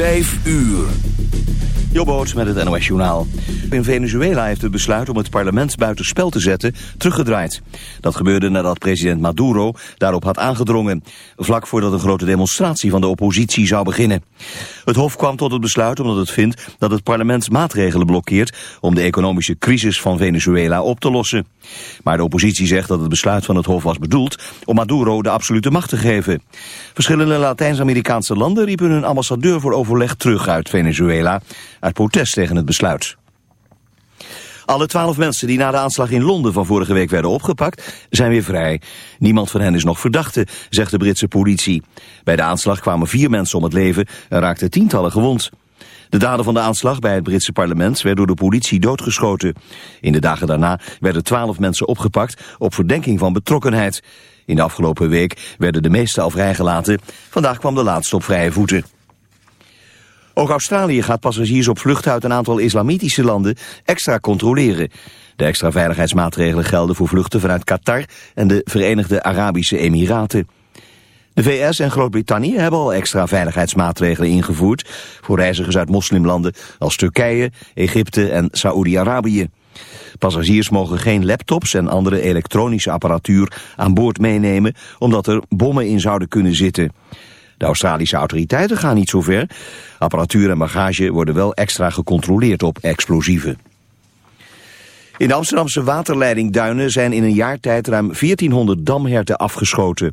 Vijf uur. Jobboot met het NOS Journaal. In Venezuela heeft het besluit om het parlement buitenspel te zetten teruggedraaid. Dat gebeurde nadat president Maduro daarop had aangedrongen. Vlak voordat een grote demonstratie van de oppositie zou beginnen. Het Hof kwam tot het besluit omdat het vindt dat het parlement maatregelen blokkeert... om de economische crisis van Venezuela op te lossen. Maar de oppositie zegt dat het besluit van het Hof was bedoeld... om Maduro de absolute macht te geven. Verschillende Latijns-Amerikaanse landen riepen hun ambassadeur voor overleg terug uit Venezuela uit protest tegen het besluit. Alle twaalf mensen die na de aanslag in Londen van vorige week werden opgepakt, zijn weer vrij. Niemand van hen is nog verdachte, zegt de Britse politie. Bij de aanslag kwamen vier mensen om het leven en raakten tientallen gewond. De dader van de aanslag bij het Britse parlement werd door de politie doodgeschoten. In de dagen daarna werden twaalf mensen opgepakt op verdenking van betrokkenheid. In de afgelopen week werden de meeste al vrijgelaten. Vandaag kwam de laatste op vrije voeten. Ook Australië gaat passagiers op vlucht uit een aantal islamitische landen extra controleren. De extra veiligheidsmaatregelen gelden voor vluchten vanuit Qatar en de Verenigde Arabische Emiraten. De VS en Groot-Brittannië hebben al extra veiligheidsmaatregelen ingevoerd voor reizigers uit moslimlanden als Turkije, Egypte en Saoedi-Arabië. Passagiers mogen geen laptops en andere elektronische apparatuur aan boord meenemen omdat er bommen in zouden kunnen zitten. De Australische autoriteiten gaan niet zo ver. Apparatuur en bagage worden wel extra gecontroleerd op explosieven. In de Amsterdamse waterleidingduinen zijn in een jaar tijd ruim 1400 damherten afgeschoten.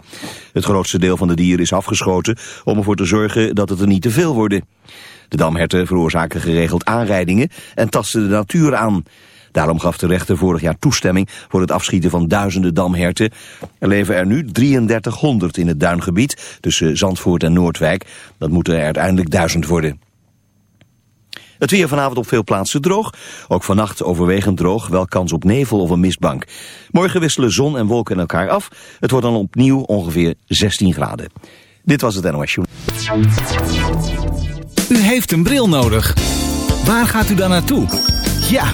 Het grootste deel van de dieren is afgeschoten om ervoor te zorgen dat het er niet te veel worden. De damherten veroorzaken geregeld aanrijdingen en tasten de natuur aan. Daarom gaf de rechter vorig jaar toestemming voor het afschieten van duizenden damherten. Er leven er nu 3300 in het duingebied tussen Zandvoort en Noordwijk. Dat moeten er uiteindelijk duizend worden. Het weer vanavond op veel plaatsen droog. Ook vannacht overwegend droog, wel kans op nevel of een mistbank. Morgen wisselen zon en wolken elkaar af. Het wordt dan opnieuw ongeveer 16 graden. Dit was het NOS U heeft een bril nodig. Waar gaat u dan naartoe? Ja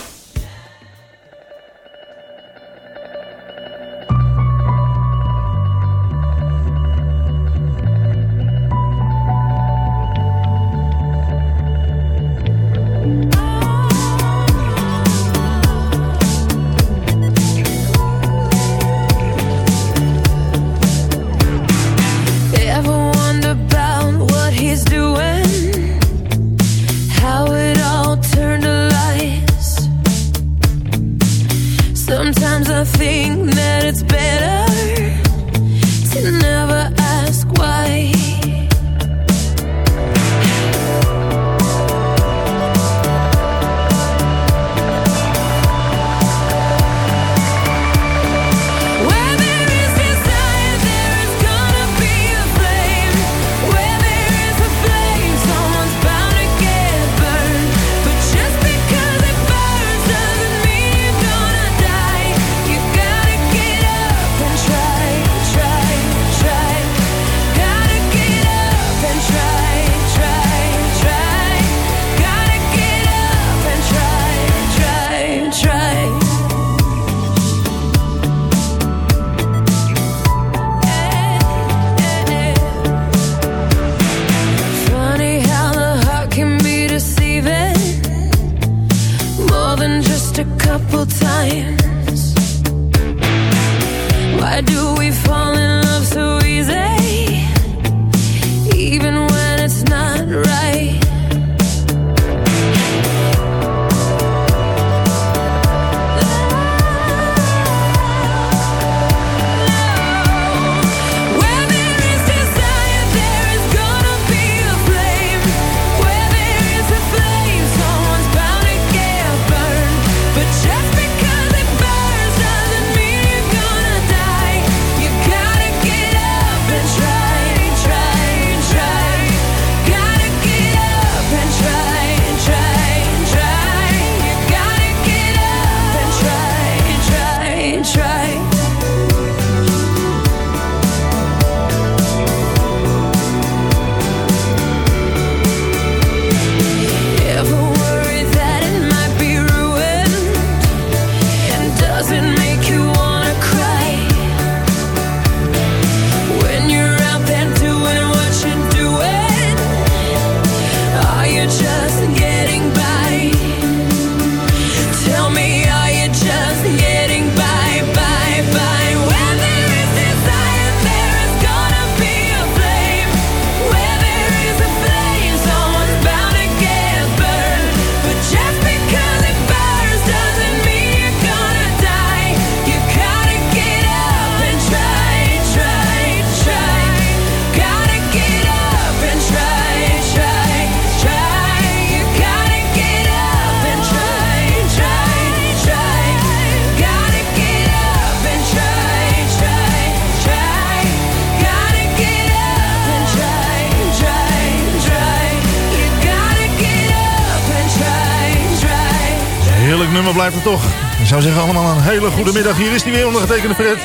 Zou zeggen allemaal een hele goede middag. Hier is die weer ondergetekende Fred.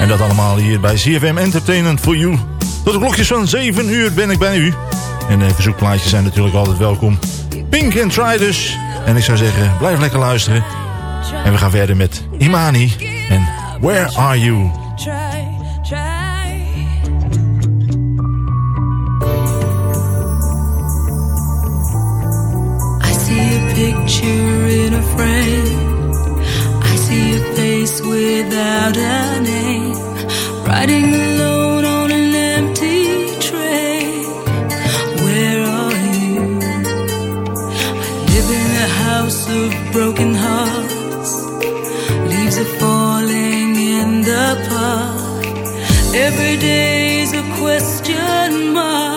En dat allemaal hier bij CFM Entertainment for You. Tot de klokjes van 7 uur ben ik bij u. En de verzoekplaatjes zijn natuurlijk altijd welkom. Pink and Try dus. En ik zou zeggen, blijf lekker luisteren. En we gaan verder met Imani en Where Are You? picture in a frame. Without a name, riding alone on an empty train. Where are you? I live in a house of broken hearts. Leaves are falling in the park. Every day is a question mark.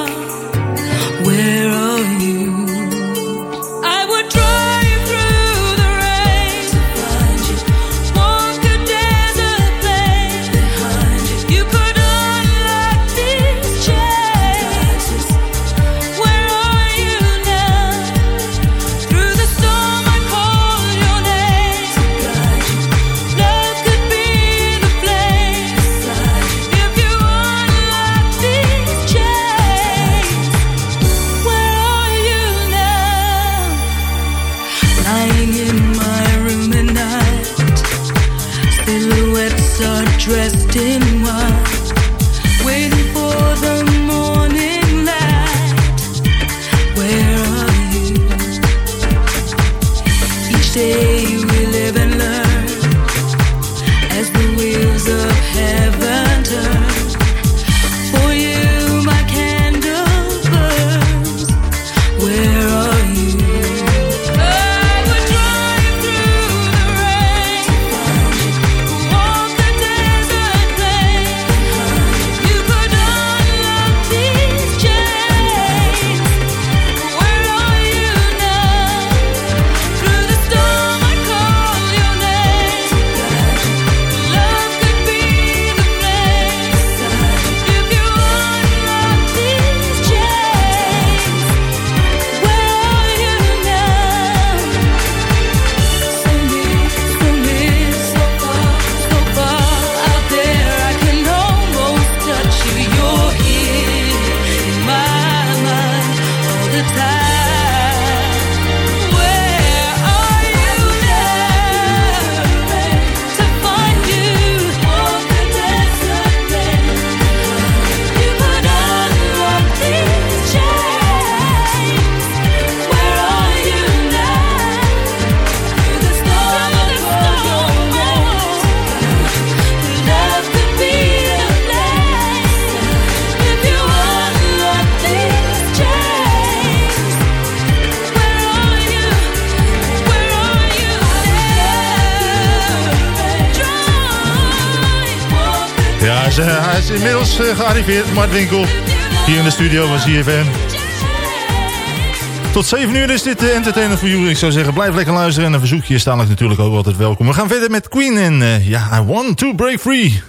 Gearriveerd, Mart Winkel. Hier in de studio van CFM. Tot 7 uur is dit de Entertainer for You. Ik zou zeggen, blijf lekker luisteren. En een verzoekje is natuurlijk ook altijd welkom. We gaan verder met Queen en eh, ja, I Want To Break Free.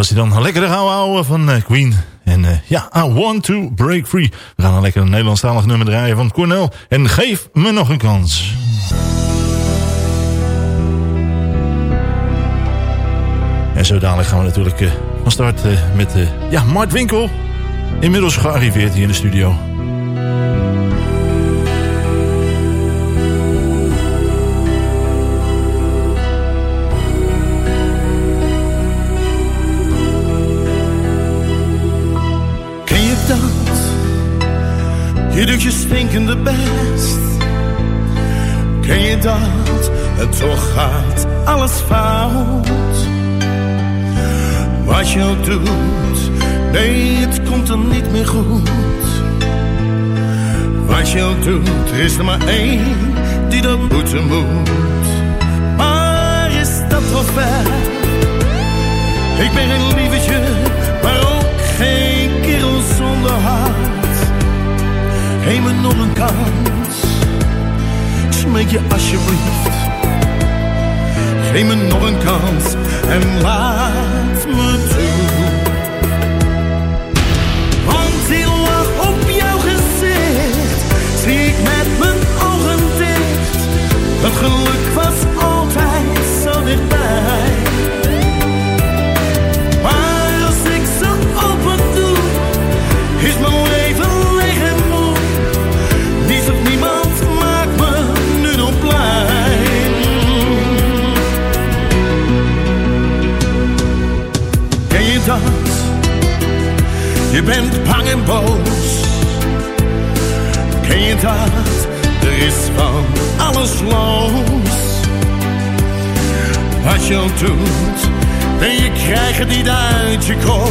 Was hij dan. Een lekkere gouden ouwe van eh, Queen. En eh, ja, I want to break free. We gaan een lekker Nederlandstalig nummer draaien van Cornel. En geef me nog een kans. En zo dadelijk gaan we natuurlijk eh, van start met ja, Mart Winkel. Inmiddels gearriveerd hier in de studio. Je doet je stinkende best. Ken je dat? En toch gaat alles fout. Wat je doet, nee, het komt er niet meer goed. Wat je doet, is er maar één die dat moeten moet. Maar is dat wel ver? Ik ben een lievertje, maar ook geen kerel zonder hart. Geef me nog een kans, smeek je alsjeblieft. Geef me nog een kans en laat me toe. Want die lach op jouw gezicht zie ik met mijn ogen dicht. Het geluk was altijd zo dichtbij. Je bent bang en boos. Ken je dat? Er is van alles los. Wat je ook doet, en je krijgt het niet uit je kop.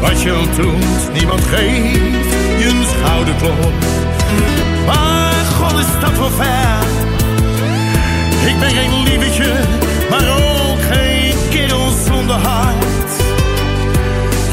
Wat je ook doet, niemand geeft je een schouderklop. Maar god is dat wel ver. Ik ben geen lievertje, maar ook geen kerel zonder hart.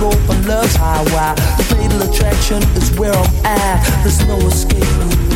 road from love's highway. The fatal attraction is where I'm at. There's no escaping.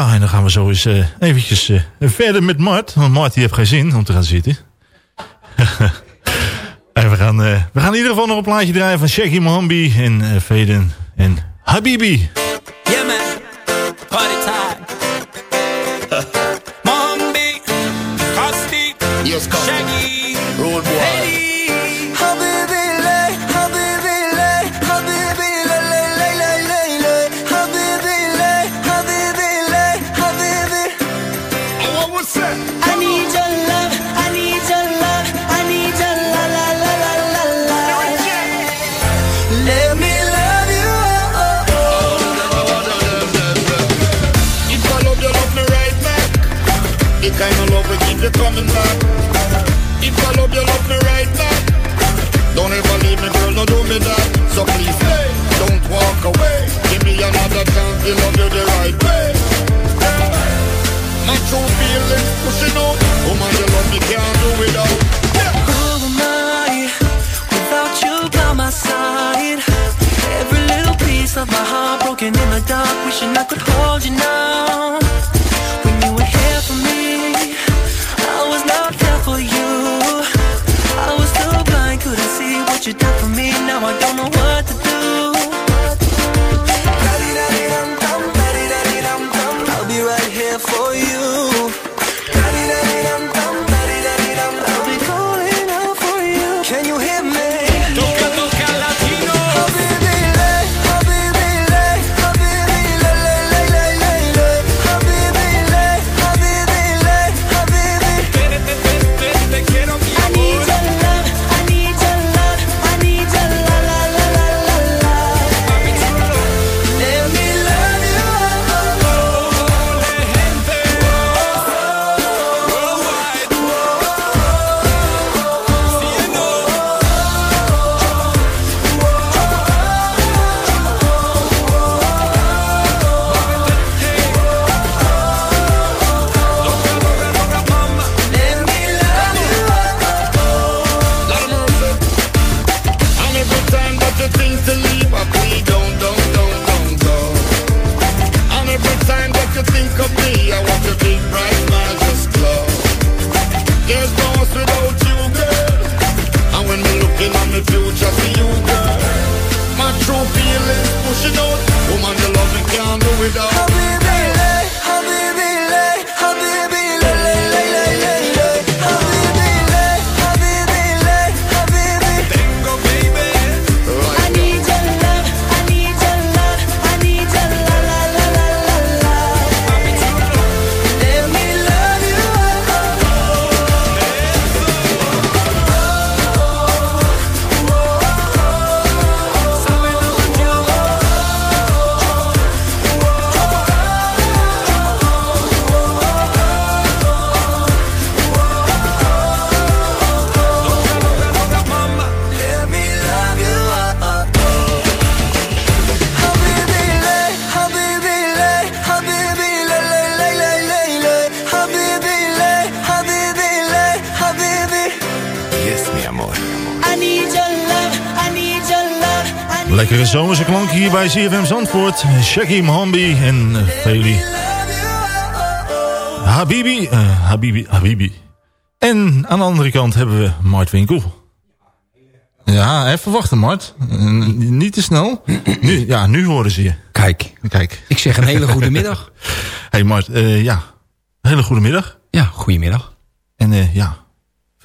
Ja, en dan gaan we zo eens eh, eventjes eh, verder met Mart. Want Mart die heeft geen zin om te gaan zitten. en we gaan, eh, we gaan in ieder geval nog een plaatje draaien van Shaggy Mohambi en Faden en Habibi. To love you the right way. My true feelings pushing out. Woman, you love me, can't do without. Hier bij CFM Zandvoort. Shaggy Mohambi en eh, Feli. oh. Habibi, eh, Habibi, Habibi. En aan de andere kant hebben we Mart Winkel. Ja, even wachten Mart. Eh, niet te snel. Nu, ja, nu horen ze je. Kijk, Kijk. ik zeg een hele goede middag. Hey Mart, eh, ja. Hele goede middag. Ja, goedemiddag. En eh, ja,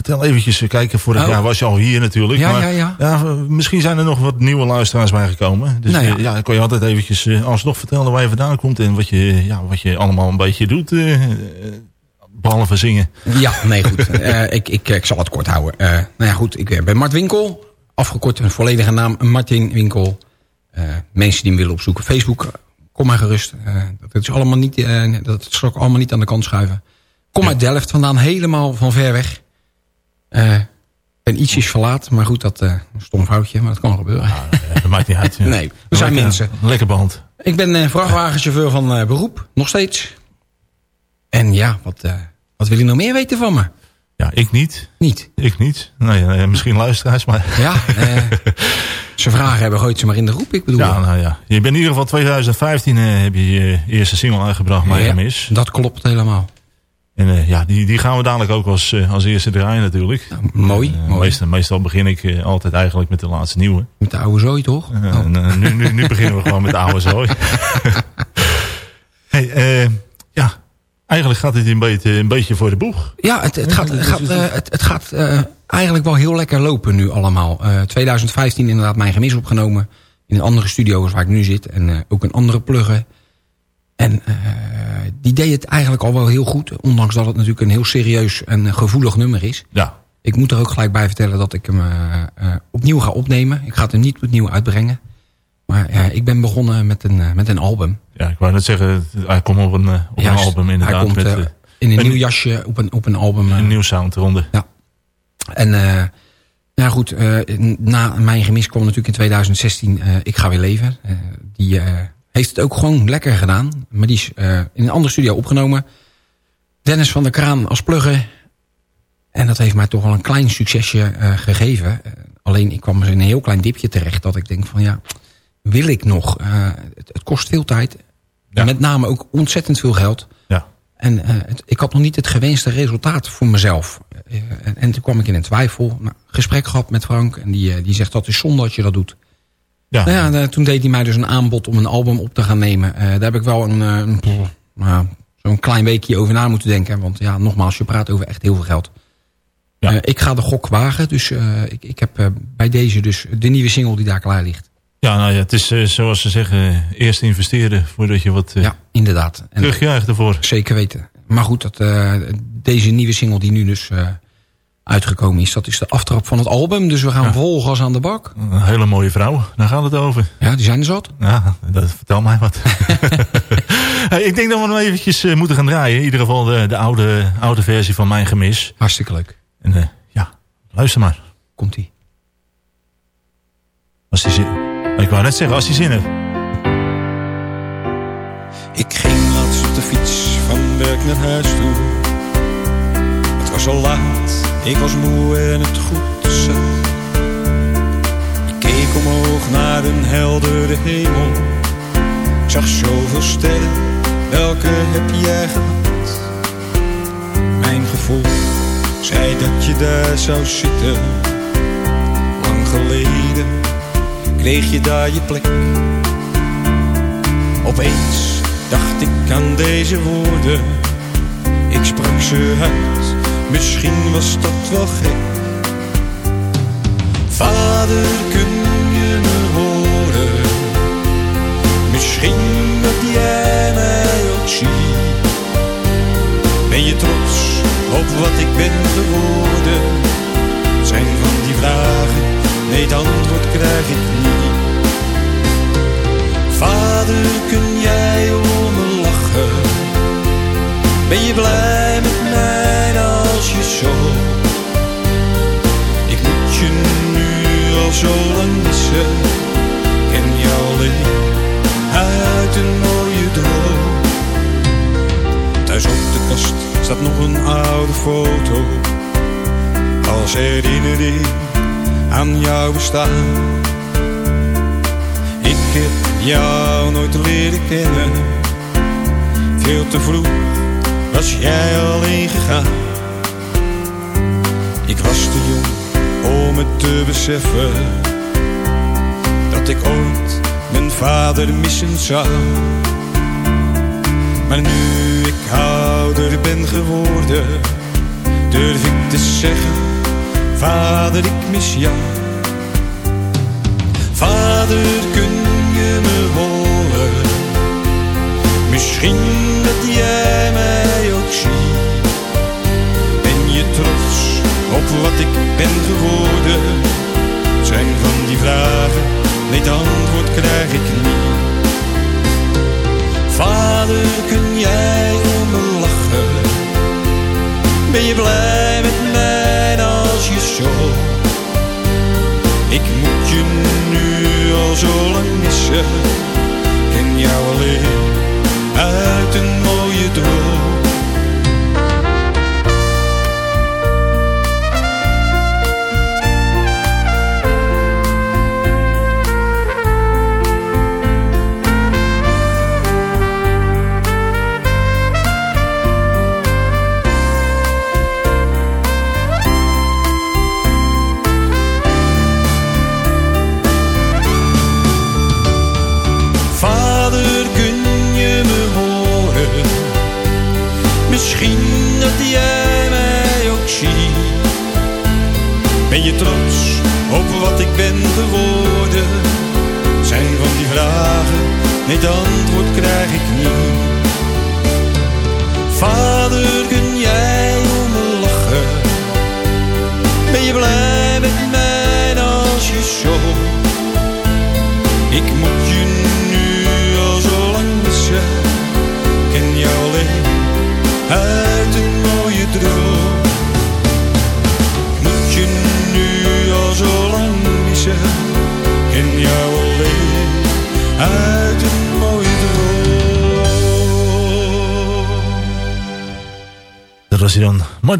vertel eventjes, eh, kijken, vorig Oh. jaar was je al hier natuurlijk. Ja, maar, ja, ja. misschien zijn er nog wat nieuwe luisteraars bijgekomen. Dus Nou ja. eh, dan kon je altijd eventjes eh, alsnog vertellen waar je vandaan komt en wat je, ja, wat je allemaal een beetje doet. eh, behalve zingen. Ja, nee, goed. Ik, ik, ik zal het kort houden. Eh, nou ja, goed. Ik ben Mart Winkel. Afgekort een volledige naam. Martin Winkel. Mensen die me willen opzoeken. Facebook. Kom maar gerust. Dat, is allemaal niet, dat zal ik allemaal niet aan de kant schuiven. Kom uit Delft vandaan. Helemaal van ver weg. Eh ben ietsjes verlaat. Maar goed, dat eh een stom foutje. Maar dat kan gebeuren. Eh, dat maakt niet uit. ja. Nee, we zijn mensen. Lekker band. Ik ben eh, vrachtwagenchauffeur van beroep. Nog steeds. En ja, wat, wat wil je nog meer weten van me? Ja, ik niet. Niet. Ik niet. Nee, misschien luisteraars, maar... Ja, ze vragen hebben, gooit ze maar in de groep. Ik bedoel, Ja, nou ja. Je bent in ieder geval 2015 eh, heb je je eerste single uitgebracht, Mijn Ja, Gemis. dat klopt helemaal. En eh, ja, die, die gaan we dadelijk ook als, eh, als eerste draaien natuurlijk. mooi, Eh, mooi. Meestal, meestal begin ik altijd eigenlijk met de laatste nieuwe. Met de oude zooi, toch? Oh. en, nu, nu, nu beginnen we gewoon met de oude zooi. hey, eh, ja, eigenlijk gaat dit een beetje, een beetje voor de boeg. Ja, het, het gaat, het gaat, het, het gaat eigenlijk wel heel lekker lopen nu allemaal. Eh 2015 inderdaad mijn gemis opgenomen. In een andere studio waar ik nu zit. En ook een andere pluggen. En eh, die deed het eigenlijk al wel heel goed. Ondanks dat het natuurlijk een heel serieus en gevoelig nummer is. Ja. Ik moet er ook gelijk bij vertellen dat ik hem eh, eh, opnieuw ga opnemen. Ik ga het hem niet opnieuw uitbrengen. Maar eh, ik ben begonnen met een, met een album. Ja, ik wou net zeggen, hij komt op een, op een album inderdaad. Hij komt met, in een, een- nieuw jasje op een, op een album. een nieuw sound eronder. Ja. En eh ja goed, na mijn gemis kwam natuurlijk in 2016 eh, Ik ga weer leven. Die heeft het ook gewoon lekker gedaan. Maar die is eh, in een andere studio opgenomen. Dennis van der Kraan als plugger. En dat heeft mij toch wel een klein succesje eh, gegeven. Eh, alleen ik kwam dus in een heel klein dipje terecht. Dat ik denk van ja, wil ik nog? Het, het kost veel tijd. Met name ook ontzettend veel geld. Ja. En het- ik had nog niet het gewenste resultaat voor mezelf. En, en toen kwam ik in een twijfel. Nou, gesprek gehad met Frank. En die, die zegt dat is zonde dat je dat doet. Ja. Nou ja, toen deed hij mij dus een aanbod om een album op te gaan nemen. Eh, daar heb ik wel een, eh, een nou, zo'n klein weekje over na moeten denken. Want ja, nogmaals, je praat over echt heel veel geld. Eh, ik ga de gok wagen. Dus ik, ik heb bij deze dus de nieuwe single die daar klaar ligt. Ja, nou ja, het is zoals ze zeggen, eerst investeren voordat je wat Ja, inderdaad. En- terugkrijgt ervoor. Zeker weten. Maar goed, dat, deze nieuwe single die nu dus uitgekomen is... dat is de aftrap van het album. Dus we gaan vol gas aan de bak. Een hele mooie vrouw, daar gaat het over. Ja, die zijn er zat. Ja, dat, vertel mij wat. hey, ik denk dat we nog eventjes eh, moeten gaan draaien. In ieder geval de, de oude, oude versie van Mijn Gemis. Hartstikke leuk. En eh, ja, luister maar. Komt-ie. Als hij zin... Ik wou net zeggen, als hij zin heeft. Ik ging laatst op de fiets van werk naar huis toe. Het was al laat, ik was moe en het goed zat. Ik keek omhoog naar een heldere hemel. Ik zag zoveel sterren, welke heb jij gehad? Mijn gevoel zei dat je daar zou zitten. Lang geleden kreeg je daar je plek. Opeens dacht ik aan deze woorden. Ik sprak ze uit, misschien was dat wel gek. Vader, kun je me horen? Misschien dat jij mij ook ziet. Ben je trots op wat ik ben geworden? Zijn van die vragen, nee het antwoord krijg ik niet. Vader, kun jij om me lachen? Ben je blij met mij je zo? Ik moet je nu al zo lang missen. Ken jou alleen uit een mooie droom. Thuis op de kast staat nog een oude foto. Als herinnering aan jouw bestaan. Ik heb jou nooit leren kennen. Veel te vroeg was jij alleen gegaan. Ik was te jong om het te beseffen. Dat ik ooit mijn vader missen zou. Maar nu ik ouder ben geworden, durf ik te zeggen: Vader, ik mis jou. Vader, kun je me horen? Misschien dat jij mij ook ziet. Op wat ik ben geworden? Zijn van die vragen, nee het antwoord krijg ik niet. Vader, kun jij om me lachen? Ben je blij met mij als je zo? Ik moet je nu al zo lang missen. Ken jou alleen uit een Misschien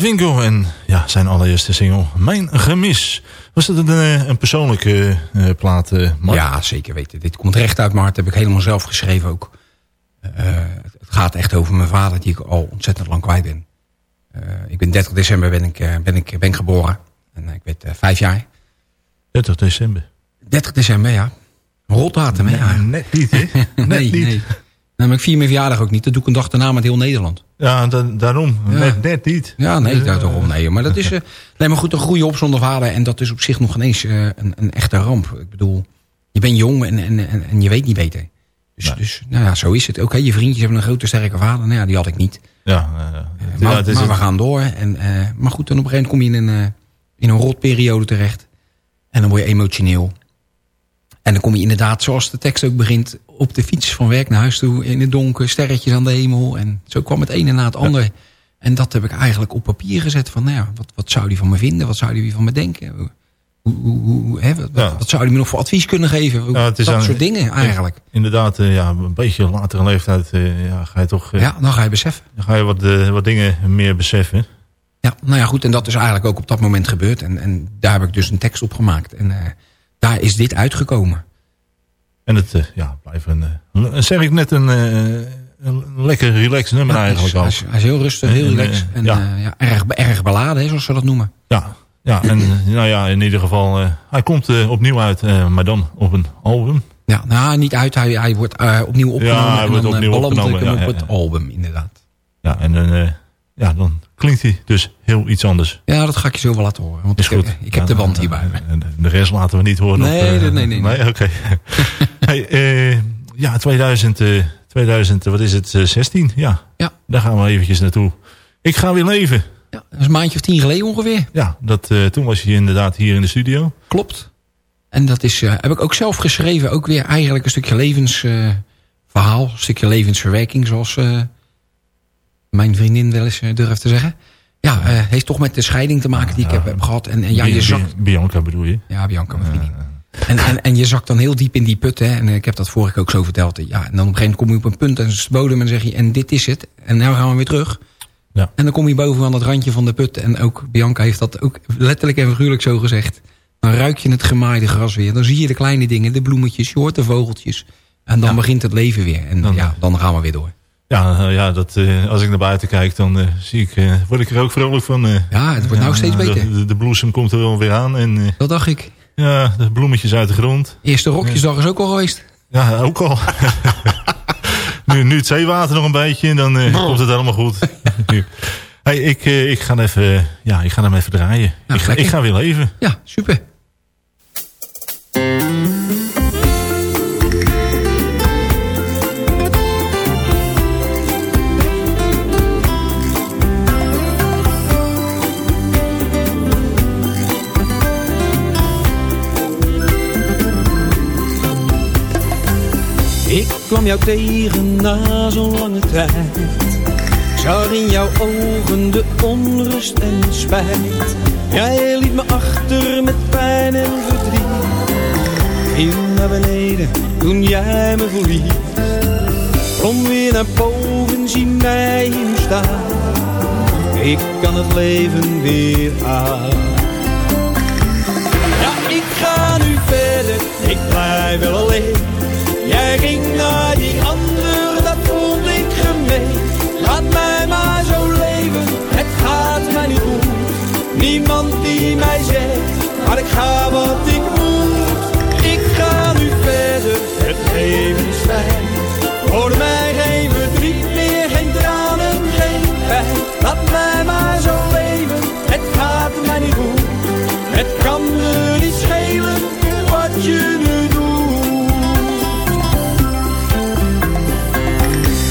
Winkel. En ja, zijn allereerste single, Mijn Gemis. Was dat een, eh, een persoonlijke eh, plaat, eh? Ja, zeker weten. Dit komt recht uit mijn hart. Heb ik helemaal zelf geschreven ook. Het gaat echt over mijn vader, die ik al ontzettend lang kwijt ben. Ik ben 30 december ben ik, ben ik, ben ik geboren. En ik werd vijf jaar. 30 december. 30 december, ja. Rotdatum, hè? Ja. Net niet, hè? Net nee, niet. nee. Nou, maar ik vier mijn verjaardag ook niet. Dat doe ik een dag daarna met heel Nederland. Ja, da- daarom. Ja. Net, net niet. Ja, nee, Eh, daarom nee. Maar dat is eh, nee, maar goed, een groeien op zonder vader. En dat is op zich nog ineens eh, een, een echte ramp. Ik bedoel, je bent jong en, en, en, en je weet niet beter. Dus, dus nou ja, zo is het. Oké, je vriendjes hebben een grote sterke vader. Nou ja, die had ik niet. Ja, eh, maar ja, het is maar we gaan door. En, eh, maar goed, dan op een gegeven moment kom je in een, eh, in een rotperiode terecht. En dan word je emotioneel. En dan kom je inderdaad, zoals de tekst ook begint... op de fiets van werk naar huis toe, in het donker, sterretjes aan de hemel. En zo kwam het ene na het ander. En dat heb ik eigenlijk op papier gezet. Van, nou ja, wat, wat zou die van me vinden? Wat zou die van me denken? Hoe, hoe, hoe, hè, wat, zou die me nog voor advies kunnen geven? Hoe- Ja, het is dat aan- soort dingen eigenlijk. Inderdaad, eh, ja, een beetje latere leeftijd eh, ja, ga je toch... eh, Ja, dan ga je beseffen. Dan ga je wat, wat dingen meer beseffen. Ja, nou ja, goed. En dat is eigenlijk ook op dat moment gebeurd. En, en daar heb ik dus een tekst op gemaakt. En daar is dit uitgekomen. En het eh, ja, blijft een, eh, zeg ik net, een, eh, een lekker relaxed nummer Ja, eigenlijk al. hij is heel rustig, heel En, relaxed. En ja. ja. erg, erg beladen, hè, zoals ze dat noemen. Ja, ja en nou ja, in ieder geval, hij komt opnieuw uit, maar dan op een album. Ja, nou, niet uit. Hij, hij wordt opnieuw opgenomen. Ja, hij en wordt dan opnieuw beland opgenomen, ik hem ja, op het album, inderdaad. Ja, en dan, ja, dan klinkt hij dus heel iets anders. Ja, dat ga ik je zo wel laten horen. Want Is ik, goed. heb- ik heb de band hierbij. De- rest laten we niet horen. Nee, op, eh, nee, nee, nee, nee. oké. hey, eh, ja, 2000, eh, 2000, wat is het, eh, 16? Ja. Ja. Daar gaan we eventjes naartoe. Ik ga weer leven. Ja, dat is een maandje of tien geleden ongeveer. Ja, dat, eh, toen was je inderdaad hier in de studio. Klopt. En dat is, eh, heb ik ook zelf geschreven. Ook weer eigenlijk een stukje levensverhaal. een stukje levensverwerking, zoals eh, mijn vriendin wel eens eh, durft te zeggen. Ja, eh, heeft toch met de scheiding te maken die ik heb, heb gehad. En, en ja, je zakt... Bianca bedoel je? Ja, Bianca, mijn vriendin. En, en, en je zakt dan heel diep in die put. Hè? En ik heb dat vorige keer ook zo verteld. Ja, en dan op een gegeven moment kom je op een punt en bodem en dan zeg je... en dit is het. En nu gaan we weer terug. Ja. En dan kom je boven aan het randje van de put. En ook Bianca heeft dat ook letterlijk en figuurlijk zo gezegd. Dan ruik je het gemaaide gras weer. Dan zie je de kleine dingen, de bloemetjes, je hoort de vogeltjes. En dan begint het leven weer. En ja, dan gaan we weer door. Ja, eh, ja dat, eh, als ik naar buiten kijk, dan eh, zie ik, eh, word ik er ook vrolijk van. eh. Ja, het wordt nou steeds de- beter. De, de bloesem komt er wel weer aan. En, eh, Dat dacht ik. ja, de bloemetjes uit de grond. Eerste rokjesdag is ook al geweest. Ja, ook al. nu, nu het zeewater nog een beetje, en dan eh, komt het helemaal goed. hey, ik, eh, ik ga even, ja, ik ga hem even draaien. ik, ga, ik ga weer leven. Ja, super. Kwam jou tegen na zo'n lange tijd. Ik zag in jouw ogen de onrust en spijt. Jij liet me achter met pijn en verdriet. Viel naar beneden toen jij me verliet. Kom weer naar boven, zie mij hier staan. Ik kan het leven weer aan. Ja, ik ga nu verder, ik blijf wel alleen. Jij ging naar die andere, dat vond ik gemeen. Laat mij maar zo leven, het gaat mij niet goed. Niemand die mij zegt, maar ik ga wat ik moet. Ik ga nu verder, het leven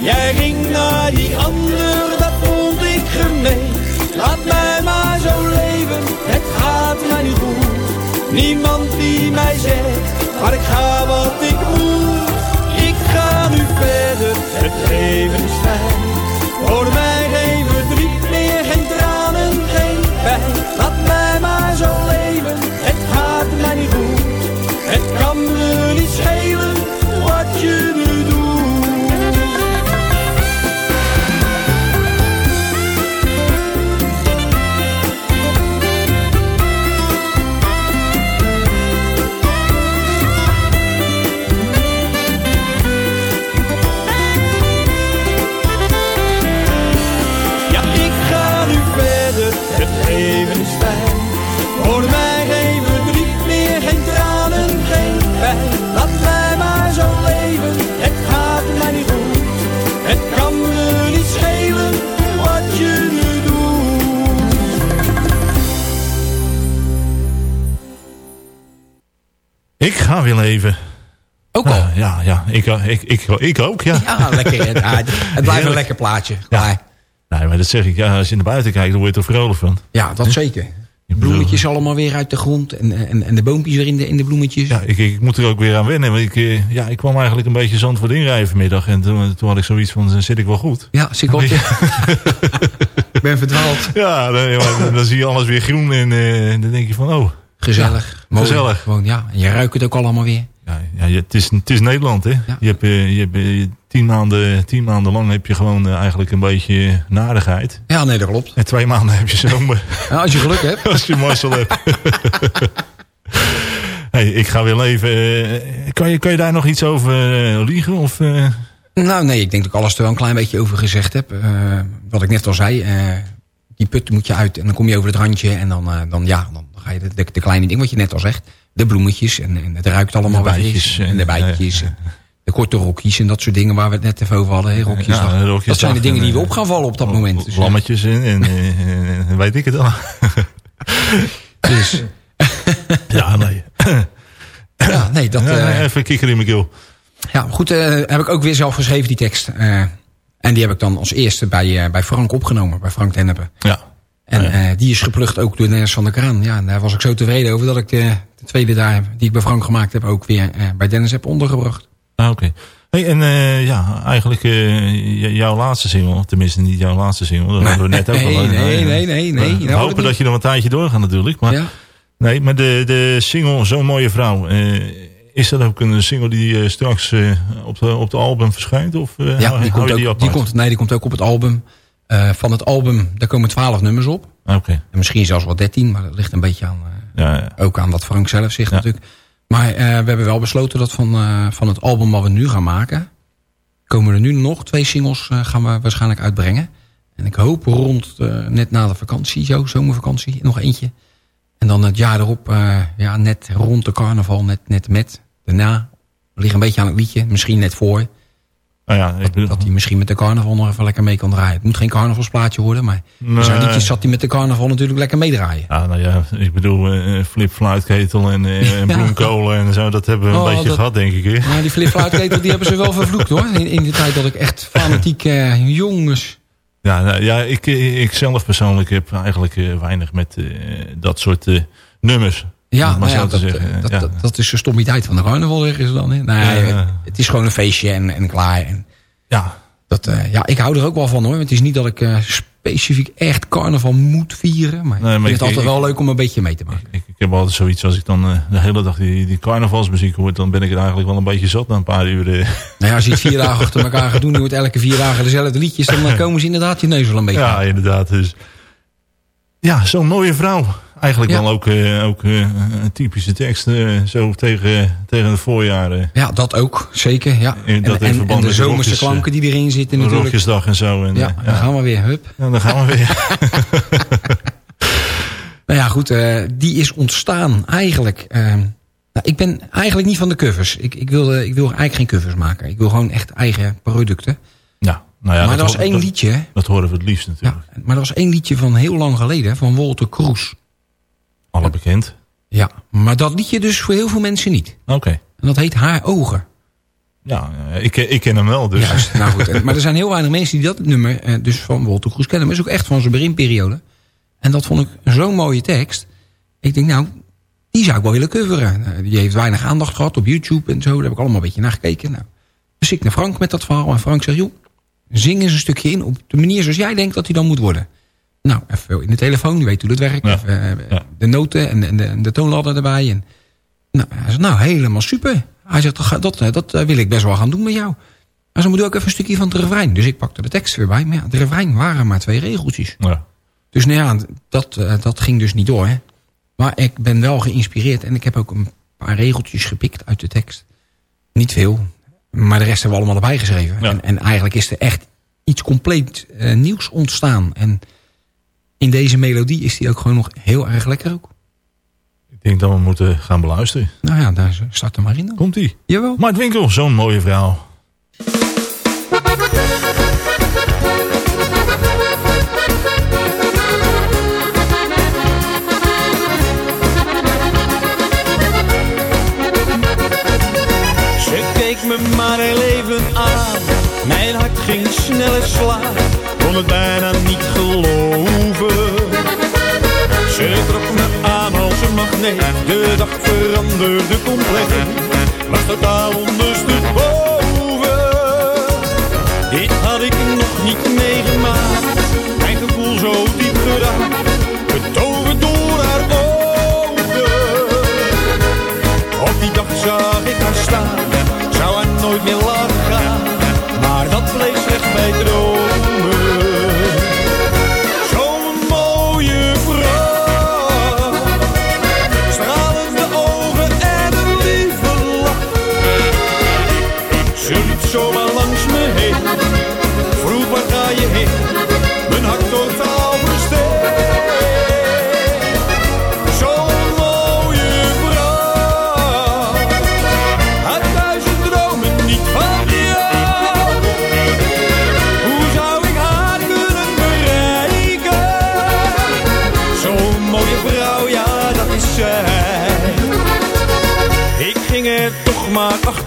Jij ging naar die ander, dat vond ik gemeen. Laat mij maar zo leven, het gaat mij niet goed. Niemand die mij zegt, maar ik ga wat ik moet. Ik ga nu verder, het leven is fijn. Mij ga weer leven. Ook al? Ja, ja, ja ik, ik, ik, ik ook, ja. Ja, lekker. Het, ah, het blijft een lekker plaatje. Ja. Nee, maar dat zeg ik, ja, als je naar buiten kijkt, dan word je er vrolijk van. Ja, dat zeker. Bloemetjes allemaal weer uit de grond. En, en, en de boompjes er in de, in de bloemetjes. Ja, ik, ik moet er ook weer aan wennen. Want ik, eh, ja, ik kwam eigenlijk een beetje Zandvoort inrijden vanmiddag. En toen, toen had ik zoiets van, dan zit ik wel goed. Ja, zit. Ik ben verdwaald. Ja, dan, ja, dan, dan zie je alles weer groen en eh, dan denk je van, oh. Gezellig. Gezellig. Gewoon, ja. En je ruikt het ook allemaal weer. Ja, ja, het, is, het is Nederland, hè. Je hebt, eh, je hebt eh, tien, maanden, tien maanden lang heb je gewoon eh, eigenlijk een beetje narigheid. Ja, nee, dat klopt. En twee maanden heb je zomer. Ja, als je geluk hebt. als je mazzel hebt. hey, ik ga weer leven. eh, kan, je, kan je daar nog iets over liegen? Of? Nou, nee, ik denk dat ik alles er wel een klein beetje over gezegd heb. Wat ik net al zei, die put moet je uit en dan kom je over het randje. En dan, dan, ja, dan ga je de, de, de kleine dingen, wat je net al zegt. De bloemetjes en, en het ruikt allemaal De bijtjes. En de bijtjes. en De korte rokjes en dat soort dingen waar we het net even over hadden. Hè, rokjes Ja, dag. rokjes dat zijn de dingen en, die we eh, op gaan vallen op dat moment. Dus. Lammetjes en, en, eh, en weet ik het al. Dus, ja, nee. ja, nee, dat... Ja, eh, even kikker in mijn keel. Ja, goed, eh, heb ik ook weer zelf geschreven, die tekst. Eh, en die heb ik dan als eerste bij, eh, bij Frank opgenomen, bij Frank Dennepen. Ja. En eh, die is geplukt ook door Dennis van der Kraan. Ja, en daar was ik zo tevreden over dat ik de, de tweede daar, die ik bij Frank gemaakt heb, ook weer eh, bij Dennis heb ondergebracht. Ah, oké. Hey, en eh, ja, eigenlijk eh, jouw laatste single, tenminste niet jouw laatste single, dat hadden we net ook Nee, al. eh, nee, nee, nee, nee. We Nou, hopen dat je nog een tijdje doorgaat natuurlijk. Maar, Ja. Nee, maar de, de single Zo'n Mooie Vrouw, eh, is dat ook een single die eh, straks eh, op, de, op de album verschijnt? Of eh, Ja, die komt, die komt, nee, die komt ook op het album. Eh, van het album, daar komen twaalf nummers op. Oké. En misschien zelfs wel dertien, maar dat ligt een beetje aan, eh, Ja, ja. ook aan wat Frank zelf zegt natuurlijk. Maar eh, we hebben wel besloten dat van, van het album wat we nu gaan maken... komen er nu nog twee singles gaan we waarschijnlijk uitbrengen. En ik hoop rond, net na de vakantie, zo, zomervakantie, nog eentje. En dan het jaar erop, ja, net rond de carnaval, net, net met. Daarna, liggen een beetje aan het liedje, misschien net voor. Nou ja, ik Dat hij misschien met de carnaval nog even lekker mee kan draaien. Het moet geen carnavalsplaatje worden, maar Nee. zijn liedjes zat hij met de carnaval natuurlijk lekker meedraaien. ja, nou ja, ik bedoel, eh, flip fluitketel en, eh, en bloemkolen en zo, dat hebben we een Oh, beetje dat- gehad, denk ik. Hè? Die flipfluitketel die hebben ze wel vervloekt hoor. In, in de tijd dat ik echt fanatiek eh, jongens. Ja, nou, ja ik, ik zelf persoonlijk heb eigenlijk weinig met dat soort nummers. Ja, nou ja, dat, eh, dat, Ja. dat, dat is de stommiteit van de carnaval, zeggen ze dan. Hè? Nee, Ja. Het, het is gewoon een feestje en, en klaar. En ja. dat, eh, ja, ik hou er ook wel van hoor. Het is niet dat ik eh, specifiek echt carnaval moet vieren. Maar, maar ik vind ik- het altijd ik- wel leuk om een beetje mee te maken. Ik, ik heb altijd zoiets, als ik dan de hele dag die, die carnavalsmuziek hoor, dan ben ik er eigenlijk wel een beetje zat na een paar uur. Nou ja, als je het vier dagen achter elkaar gaat doen... je hoort elke vier dagen dezelfde liedjes... dan komen ze inderdaad je neus wel een beetje Ja, inderdaad. Dus. Ja, zo'n mooie vrouw. Eigenlijk Ja. wel ook, eh, ook eh, een typische tekst. eh, zo tegen, tegen het voorjaar. Ja, dat ook, zeker. Ja. In- En, dat en, en de zomerse klanken die erin zitten natuurlijk. Rokjesdag en zo. En, Ja, dan gaan we weer. Hup. Ja, dan gaan we weer. Nou ja, goed, die is ontstaan eigenlijk. nou, ik ben eigenlijk niet van de covers. Ik, ik, wil, eh, ik wil eigenlijk geen covers maken. Ik wil gewoon echt eigen producten. Ja, nou ja, maar dat was één dat- liedje? Dat horen we het liefst natuurlijk. maar er was één liedje van heel lang geleden, van Walter Kroes. Alle bekend. Ja, maar dat liedje dus voor heel veel mensen niet. Oké. En dat heet Haar Ogen. Ja, eh, ik, ik ken hem wel. Dus. Juist, nou goed. Maar er zijn heel weinig mensen die dat nummer eh, dus van Walter Kroes kennen. Maar is ook echt van zijn beginperiode. En dat vond ik zo'n mooie tekst. Ik denk, nou, die zou ik wel willen coveren. Nou, die heeft weinig aandacht gehad op YouTube en zo. Daar heb ik allemaal een beetje naar gekeken. Nou, dus ik naar Frank met dat verhaal. En Frank zegt, joh, zing eens een stukje in op de manier zoals jij denkt dat hij dan moet worden. Nou, even in de telefoon, weet hoe dat werkt. Even, eh, De noten en, en de, en de toonladder erbij. En, nou, hij zegt, nou, helemaal super. Hij zegt, dat, dat, eh, dat eh, wil ik best wel gaan doen met jou. Maar ze moet ook even een stukje van het refrein. Dus ik pakte de tekst weer bij. Maar ja, de refrein waren maar twee regeltjes. Ja. Dus nou ja, dat, dat ging dus niet door. Hè. Maar ik ben wel geïnspireerd. En ik heb ook een paar regeltjes gepikt uit de tekst. Niet veel. Maar de rest hebben we allemaal erbij geschreven. En, en eigenlijk is er echt iets compleet nieuws ontstaan. En in deze melodie is die ook gewoon nog heel erg lekker ook. Ik denk dat we moeten gaan beluisteren. Nou ja, daar start er maar in dan. Komt-ie. Jawel. Mart Winkel, zo'n mooie vrouw. Ze keek me maar heel even aan. Mijn hart ging sneller slaan. Kon het bijna magneet. De dag veranderde compleet. Was totaal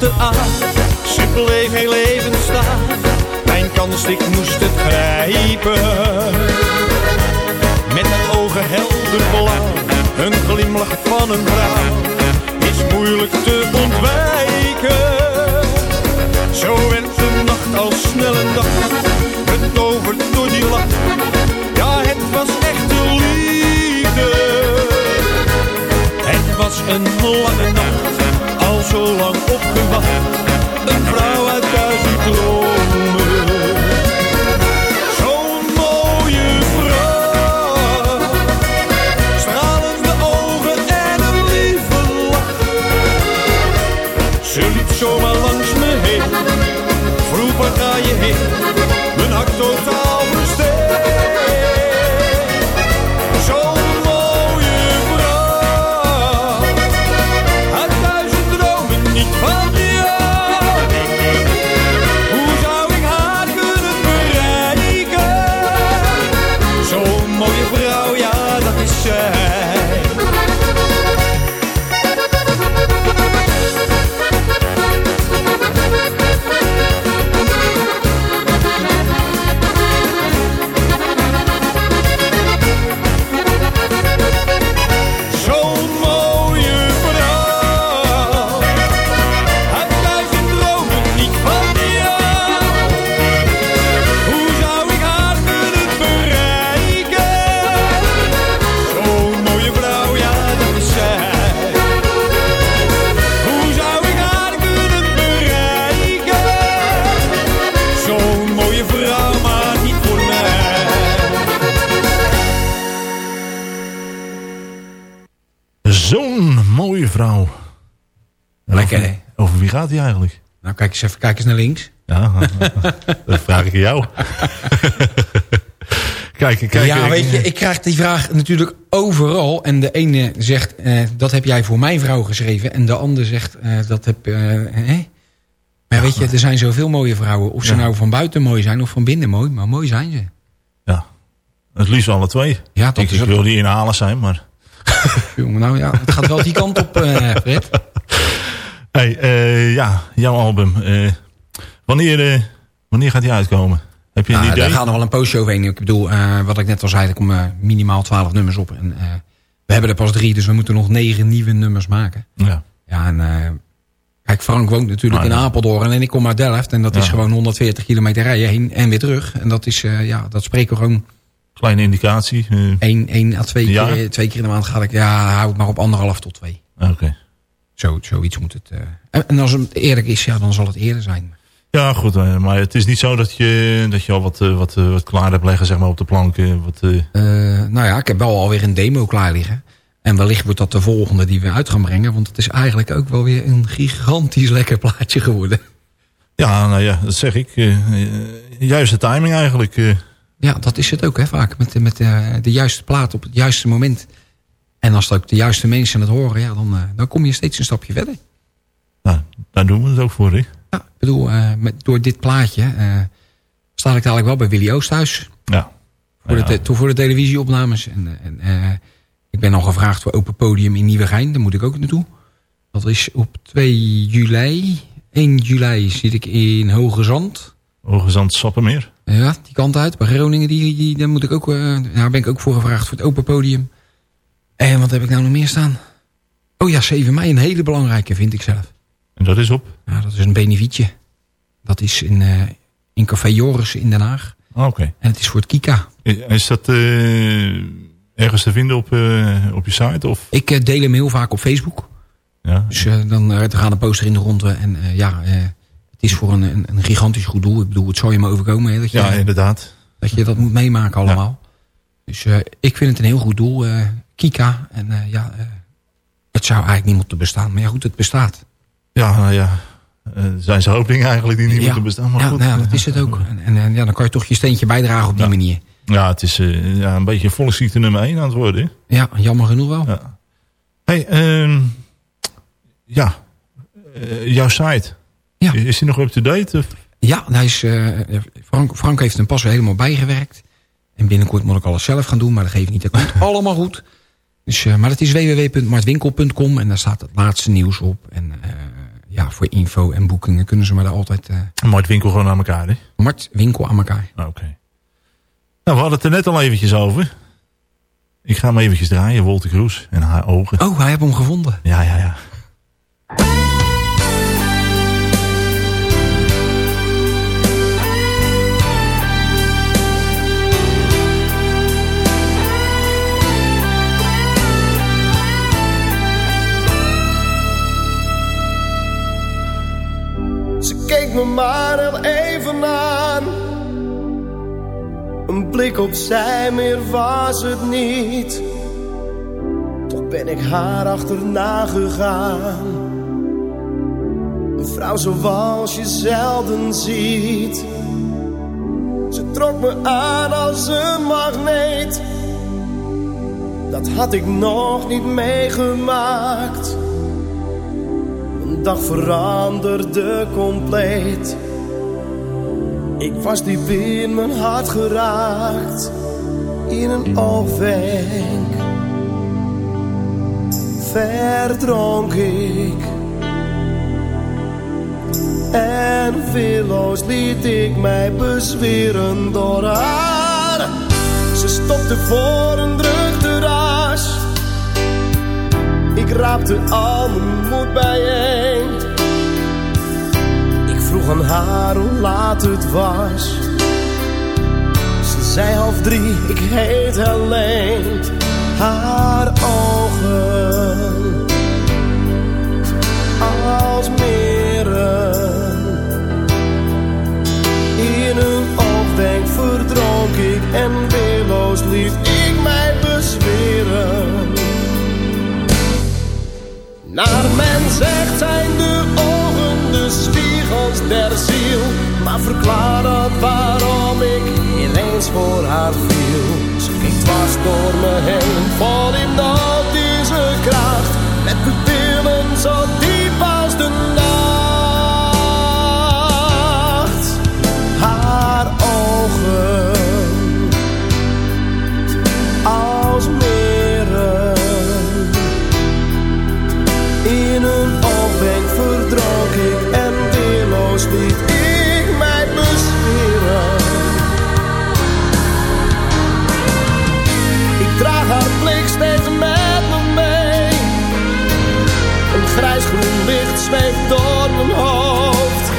achteraan. Ze bleef heel even staan. Mijn kans, ik moest het grijpen. Met ogen helder blauw, een glimlach van een vrouw is moeilijk te ontwijken. Zo werd de nacht al snel een dag, betoverd door die lach. Ja, het was echte liefde. Het was een lange nacht, zo lang opgewacht. Een vrouw hij eigenlijk? Nou, kijk eens even kijk eens naar links. Ja, dat vraag ik aan jou. kijk, kijk. ja, weet je, ik krijg die vraag natuurlijk overal. En de ene zegt, eh, dat heb jij voor mijn vrouw geschreven. En de ander zegt, eh, dat heb... eh hè? Maar weet je, er zijn zoveel mooie vrouwen. Of ze Ja. nou van buiten mooi zijn of van binnen mooi. Maar mooi zijn ze. Ja, het liefst alle twee. Ja, dat ik, is ik wil niet inhalen zijn, maar... Jongen, nou ja, het gaat wel die kant op, Fred. Hey, eh, ja, jouw album. eh, wanneer, eh, wanneer gaat die uitkomen? Heb je een Nou, idee? daar gaat nog wel een postje overheen. Ik bedoel, wat ik net al zei, er komen minimaal 12 nummers op. En we hebben er pas drie, dus we moeten nog negen nieuwe nummers maken. Ja. Ja, en kijk, Frank woont natuurlijk Maar, in. Apeldoorn en ik kom uit Delft. En dat is gewoon 140 kilometer rijden heen en weer terug. En dat is, ja, dat spreken we gewoon Kleine indicatie. één, één à twee keer, twee keer in de maand ga ik, ja, hou het maar op anderhalf tot twee. Oké. Zo, zoiets moet het. eh. En, en als het eerlijk is, ja, dan zal het eerder zijn. Ja, goed. eh, Maar het is niet zo dat je, dat je al wat, eh, wat, wat klaar hebt liggen zeg maar, op de plank. eh, Wat, nou ja, ik heb wel alweer een demo klaar liggen. En wellicht wordt dat de volgende die we uit gaan brengen. Want het is eigenlijk ook wel weer een gigantisch lekker plaatje geworden. ja, nou ja, dat zeg ik. juiste timing eigenlijk. Ja, dat is het ook hè, vaak. Met, met de juiste plaat op het juiste moment. En als ook de juiste mensen het horen, ja, dan, eh, dan kom je steeds een stapje verder. nou, daar doen we het ook voor. Hè? Ja, ik bedoel, eh, met, door dit plaatje eh, sta ik eigenlijk wel bij Willy Oosthuis. Ja. Voor, Ja. de, te- voor de televisieopnames. En, en, ik ben al gevraagd voor open podium in Nieuwegein. Daar moet ik ook naartoe. Dat is op 2 juli. 1 juli zit ik in Hoge Zand. Hoogezand Sappemeer. Ja, die kant uit. Bij Groningen, die, die, daar moet ik ook, daar ben ik ook voor gevraagd voor het open podium. En wat heb ik nou nog meer staan? Oh ja, 7 mei. Een hele belangrijke vind ik zelf. En dat is op? Ja, dat is een benefietje. Dat is in, eh, in Café Joris in Den Haag. Ah, Oké. En het is voor het Kika. Is dat eh, ergens te vinden op, eh, op je site? Of? Ik deel hem heel vaak op Facebook. Ja. Dus dan er gaat een poster in de ronde. En ja, het is voor een, een, een gigantisch goed doel. Ik bedoel, het zou je me overkomen. Hè, dat, je, ja, inderdaad. dat je dat moet meemaken allemaal. Dus ik vind het een heel goed doel. Kika. En eh, ja, eh, het zou eigenlijk niet moeten bestaan. Maar ja, goed, het bestaat. Ja, nou ja. zijn hoop dingen eigenlijk die niet ja, moeten bestaan. Maar ja, goed. nou ja, dat is het ook. En, en ja, dan kan je toch je steentje bijdragen op die Ja. manier. Ja, het is ja, een beetje volksziekte nummer 1 aan het worden. hè? Ja, jammer genoeg wel. Ja. Hey, ehm, ja. Jouw site. Ja. Is die nog up-to-date? of? Ja, hij is, Frank, Frank heeft hem pas helemaal bijgewerkt. En binnenkort moet ik alles zelf gaan doen, maar dat geeft niet. Dat komt allemaal goed. Dus, eh, maar het is www.martwinkel.com en daar staat het laatste nieuws op. En eh, ja, voor info en boekingen kunnen ze maar daar altijd... eh Mart Winkel gewoon aan elkaar, hè? Mart Winkel aan elkaar. Ah, Oké. Nou, we hadden het er net al eventjes over. Ik ga hem eventjes draaien. Wolter Kroes en haar ogen. Oh, hij heeft hem gevonden. Ja, ja, ja. Keek me maar heel even aan. Een blik op zij, meer was het niet. Toch ben ik haar achterna gegaan. Een vrouw zoals je zelden ziet. Ze trok me aan als een magneet. Dat had ik nog niet meegemaakt. Dag veranderde compleet. Ik was diep in mijn hart geraakt. In een oogwenk. Verdronk ik. En willoos liet ik mij bezweren door haar. Ze stopte voor een druk Ik raapte al mijn moed bijeen. Ik vroeg aan haar hoe laat het was. Ze zei half drie, ik heet alleen. Haar ogen als meren. In een oogwenk verdronk ik en weerloos liet ik mij bezweren. Naar men zegt zijn de ogen de spiegels der ziel. Maar verklaar dat waarom ik ineens voor haar viel. Ze ging dwars door me heen, vol in hypnotische kracht. Een grijs-groen licht zweeft door mijn hoofd.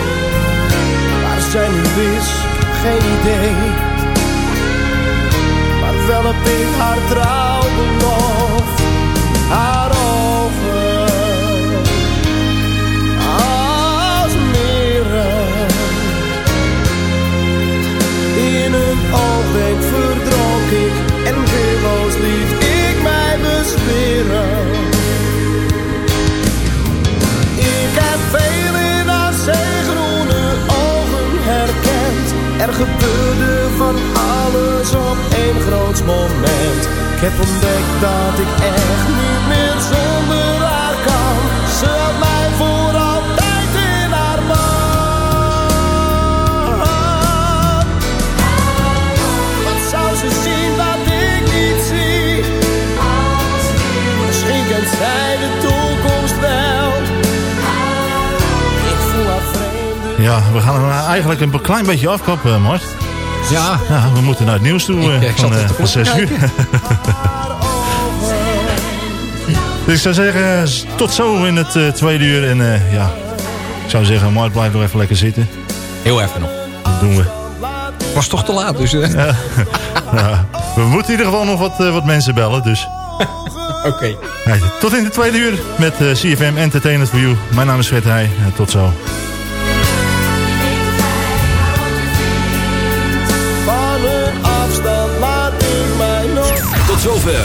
Waar zij nu is, geen idee. Maar wel heb ik haar trouw beloofd. Haar Gebeurde van alles op één groot moment. Ik heb ontdekt dat ik echt niet meer zonder Ja, we gaan hem eigenlijk een klein beetje afkappen, Mart. Ja. ja. We moeten naar het nieuws toe eh, Ik, van, eh, van te 6 uur. Dus ik zou zeggen, tot zo in het eh, tweede uur. En eh, ja, ik zou zeggen, Mart blijf nog even lekker zitten. Heel even nog. Dat doen we. Was toch te laat, dus... eh, Ja, we moeten in ieder geval nog wat, eh, wat mensen bellen, dus... Oké. Tot in de tweede uur met eh, CFM Entertainment for You. Mijn naam is Fred Heij. Eh, tot zo.